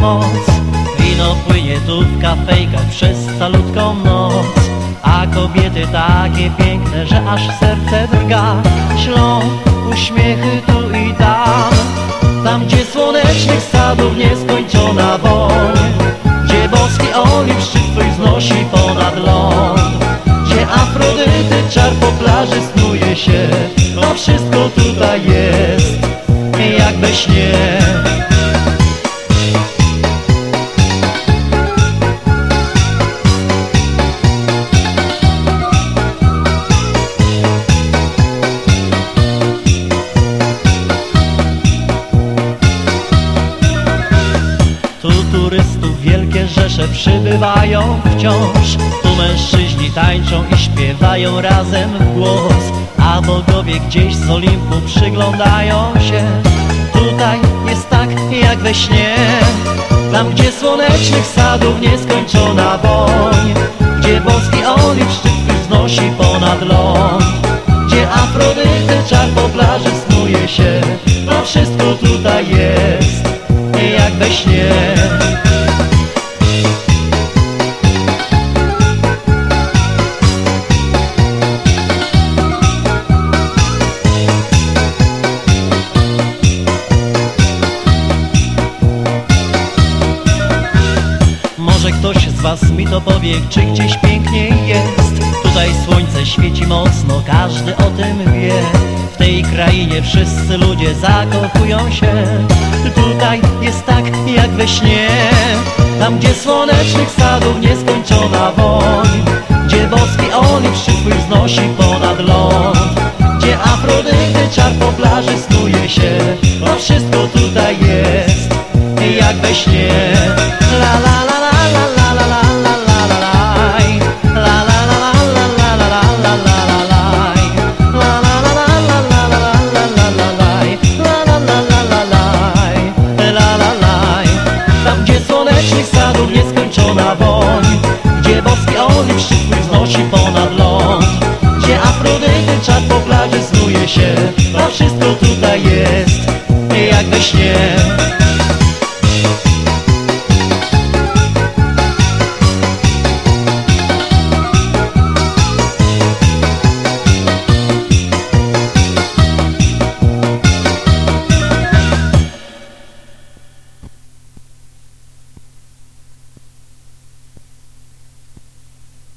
moc. Wino płynie tu w kafejkach przez calutką noc. A kobiety takie piękne, że aż serce drga. Ślą uśmiechy tu i tam. Tam gdzie słonecznych sadów nieskończona woń. Gdzie boski oliw szczyt twój wznosi ponad ląd. Gdzie Afrodyty czar po plaży snuje się. To wszystko tutaj jest jak we śnie. Tu turystów wielkie rzesze przybywają wciąż. Tu mężczyźni tańczą i śpiewają razem w głos. A bogowie gdzieś z Olimpu przyglądają się we śnie Tam gdzie słonecznych sadów nieskończona woń Gdzie boski oliw szczyt wznosi ponad ląd Gdzie Afrodyty czar po plaży snuje się To wszystko tutaj jest jak we śnie Z was mi to powie, czy gdzieś piękniej jest. Tutaj słońce świeci mocno, każdy o tym wie. W tej krainie wszyscy ludzie zakochują się. Tutaj jest tak jak we śnie. Tam gdzie słonecznych sadów nieskończona woń Gdzie boski oliw swój wznosi ponad ląd. Gdzie Afrodyty czar po plaży snuje się To wszystko tutaj jest jak we śnie się, bo wszystko tutaj jest, jak we śnie.